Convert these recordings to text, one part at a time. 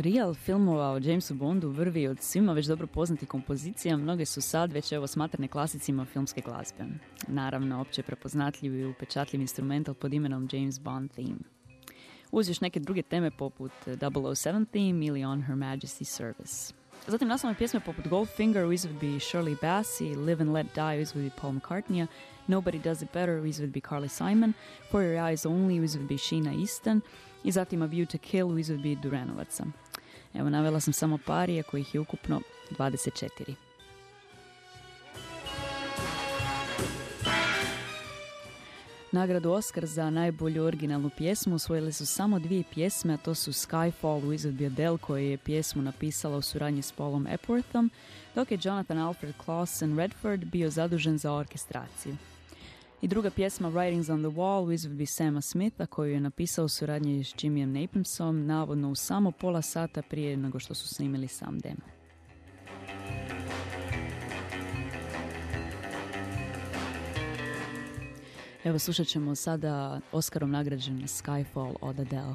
Serijal filmova o Jamesu Bondu vrvi od svima već dobro poznatih kompozicija, mnoge su sad već evo smatrane klasicima filmske glazbe. Naravno, opće prepoznatljiv i upečatljiv instrumental pod imenom James Bond theme. Uz još neke druge teme poput 007 theme ili On Her Majesty's Service. Zatim naslovne pjesme poput Goldfinger u izvedbi Shirley Bassey, Live and Let Die u izvedbi Paul McCartneya, Nobody Does It Better u izvedbi Carly Simon, For Your Eyes Only u izvedbi Sheena Easton i zatim A View to Kill u izvedbi Duranovaca. Evo, navela sam samo par, iako ih je ukupno 24. Nagradu Oscar za najbolju originalnu pjesmu osvojili su samo dvije pjesme, a to su Skyfall u izvedbi Adele koja je pjesmu napisala u suradnji s Paulom Epworthom, dok je Jonathan Alfred Clausen Redford bio zadužen za orkestraciju. I druga pjesma Writings on the Wall u izvedbi Sama Smitha koju je napisao u suradnji s Jimmyem Naplesom navodno u samo pola sata prije nego što su snimili sam demo. Evo slušat ćemo sada Oscarom nagrađen Skyfall od Adele.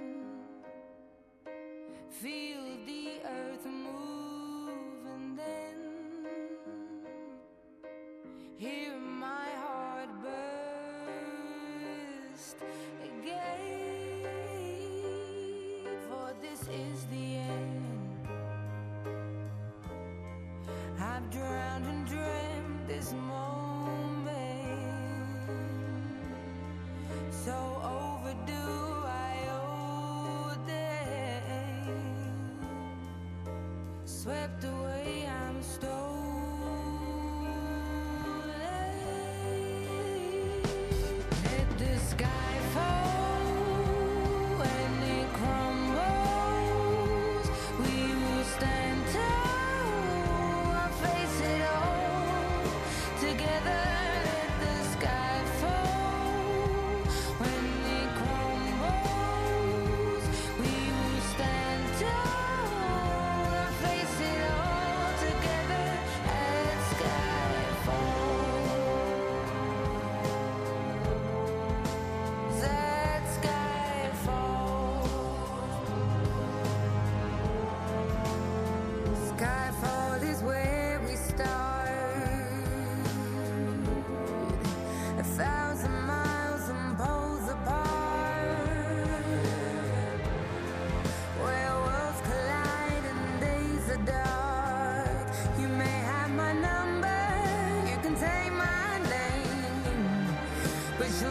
Swept away, I'm stolen.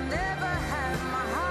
Never have my heart.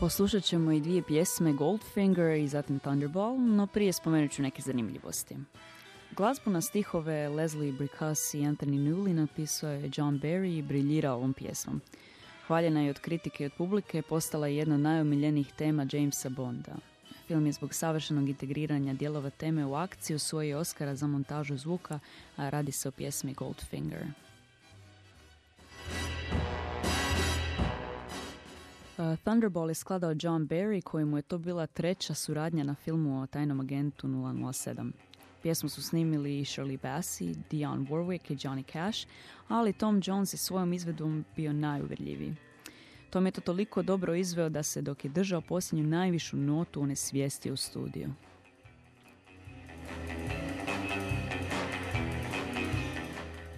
Poslušat ćemo i dvije pjesme Goldfinger i zatim Thunderball, no prije spomenut ću neke zanimljivosti. Glazbu na stihove Leslie Bricusse i Anthony Newley napisao je John Barry i briljirao ovom pjesmom. Hvaljena je od kritike i od publike, postala je jedna od najomiljenijih tema Jamesa Bonda. Film je zbog savršenog integriranja dijelova teme u akciju osvojio Oscara za montažu zvuka, a radi se o pjesmi Goldfinger. Thunderball je skladao John Barry, kojemu je to bila treća suradnja na filmu o tajnom agentu 007. Pjesmu su snimili Shirley Bassey, Dionne Warwick i Johnny Cash, ali Tom Jones je svojom izvedbom bio najuvjerljiviji. Tom je to toliko dobro izveo da se dok je držao posljednju najvišu notu svijesti u studiju.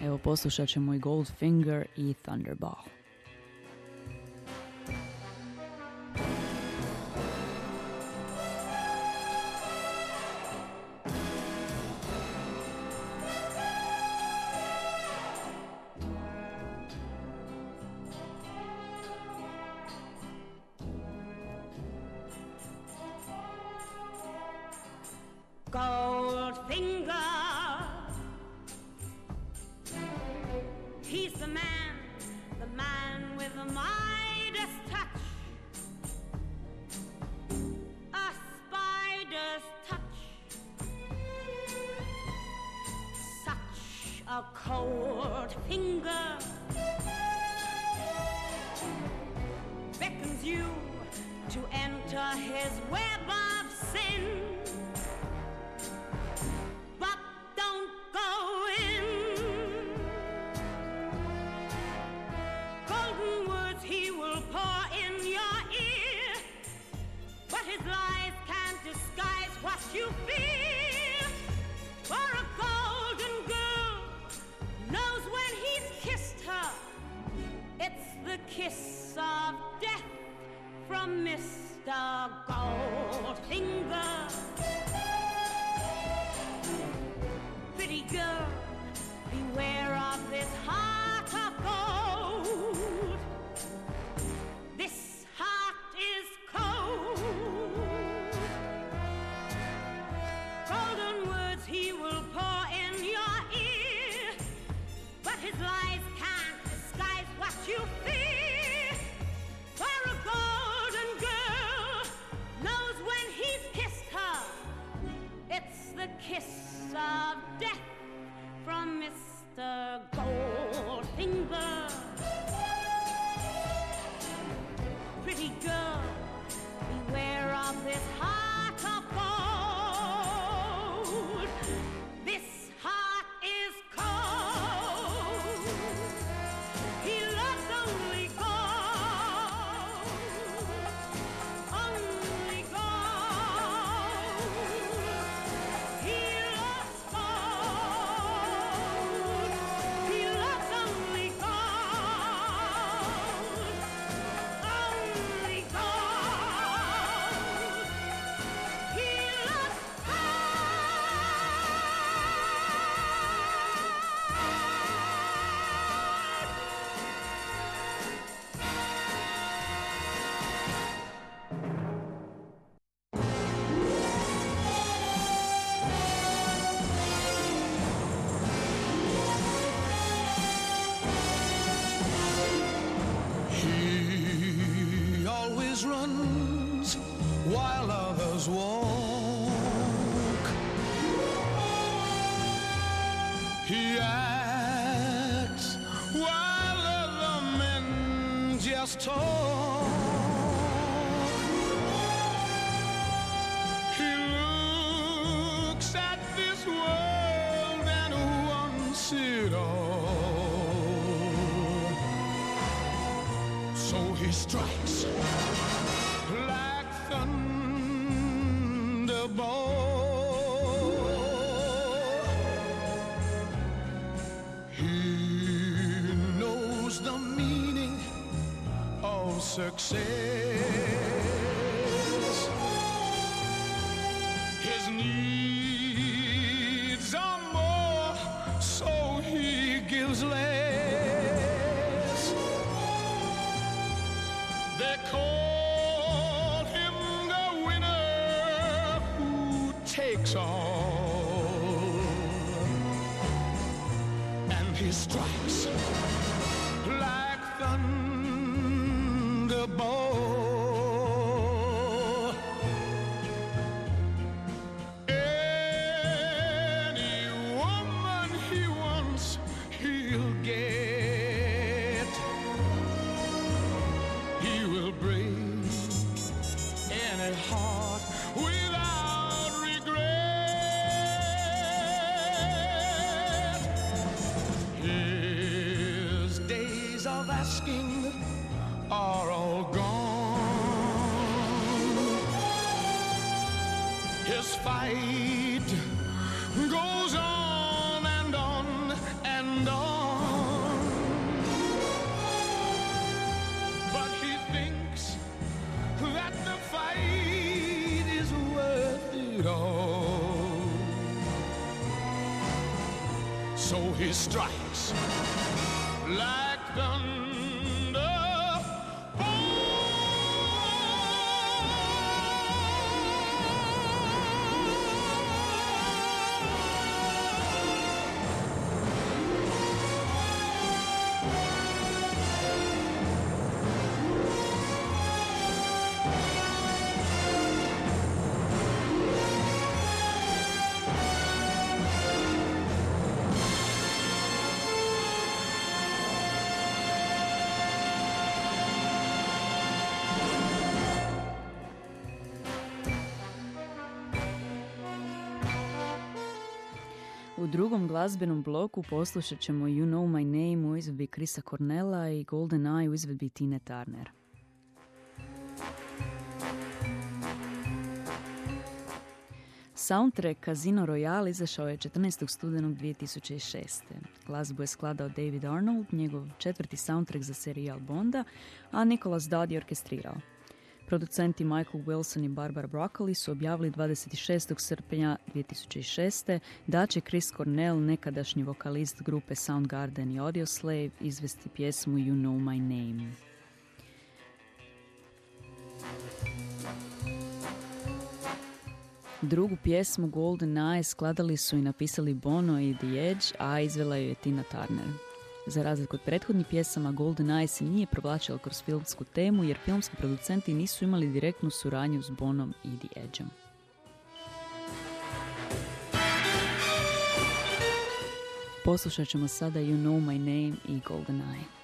Evo poslušat ćemo i Goldfinger i Thunderball. Goldfinger. Always runs while others walk. He acts while other men just talk. He looks at this world and wants it all. So he strikes of success. His needs are more, so he gives less. They call him the winner who takes all, and he strikes like thunder. Asking are all gone. His fight goes on and on and on. But he thinks that the fight is worth it all. So he strikes like done U drugom glazbenom bloku poslušat ćemo You Know My Name u izvedbi Krisa Cornella i Golden Eye u izvedbi Tine Turner. Soundtrack Casino Royale izašao je 14. studenog 2006. Glazbu je skladao David Arnold, njegov četvrti soundtrack za serijal Bonda, a Nicholas Dodd je orkestrirao. Producenti Michael Wilson i Barbara Broccoli su objavili 26. srpnja 2006. da će Chris Cornell, nekadašnji vokalist grupe Soundgarden i Audioslave, izvesti pjesmu You Know My Name. Drugu pjesmu Golden Eye skladali su i napisali Bono i The Edge, a izvela ju je Tina Turner. Za razliku od prethodnih pjesama, Golden Eye se nije provlačila kroz filmsku temu jer filmski producenti nisu imali direktnu suradnju s Bonom i The Edgeom. Poslušat ćemo sada You Know My Name i Golden Eye.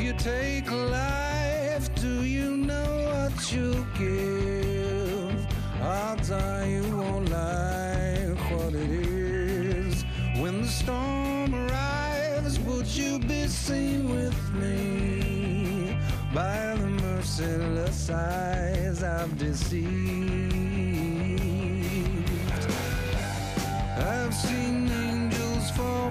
If you take life, do you know what you give? Odds are you won't like what it is. When the storm arrives, would you be seen with me? By the merciless eyes I've deceived. I've seen angels fall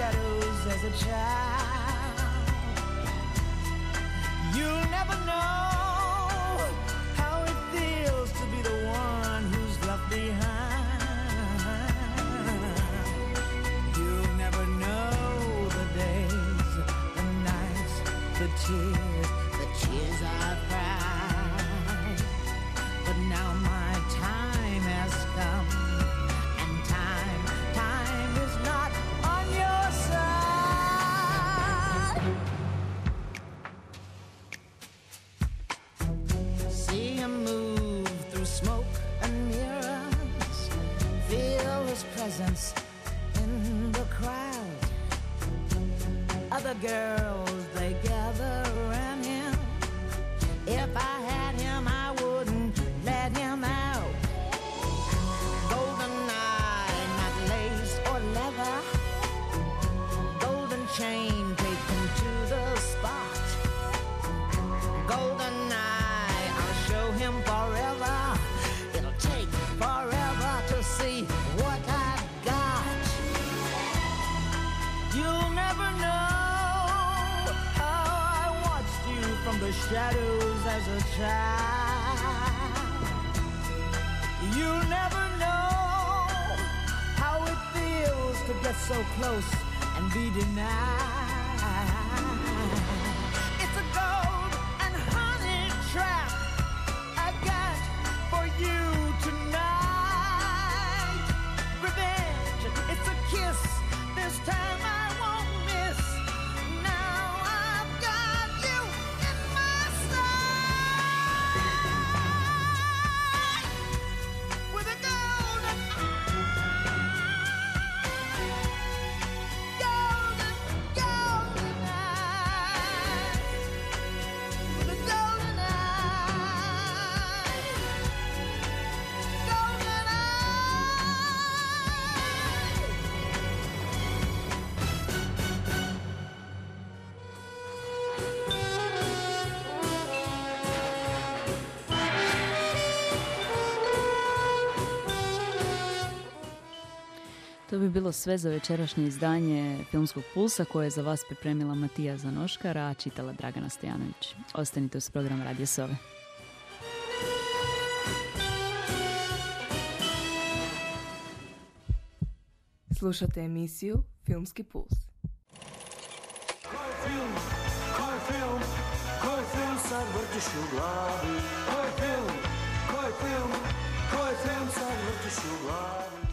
shadows as a child. child. You never know how it feels to get so close and be denied. bi bilo sve za večerašnje izdanje Filmskog pulsa koje je za vas pripremila Matija Zanoškara, a čitala Dragana Stojanović. Ostanite uz program Radio Sove. Slušate emisiju Filmski puls. Koji film? koji film? koji film sad vrtiš u glavi? Ko film? Ko film? Ko film sad vrtiš u glavi?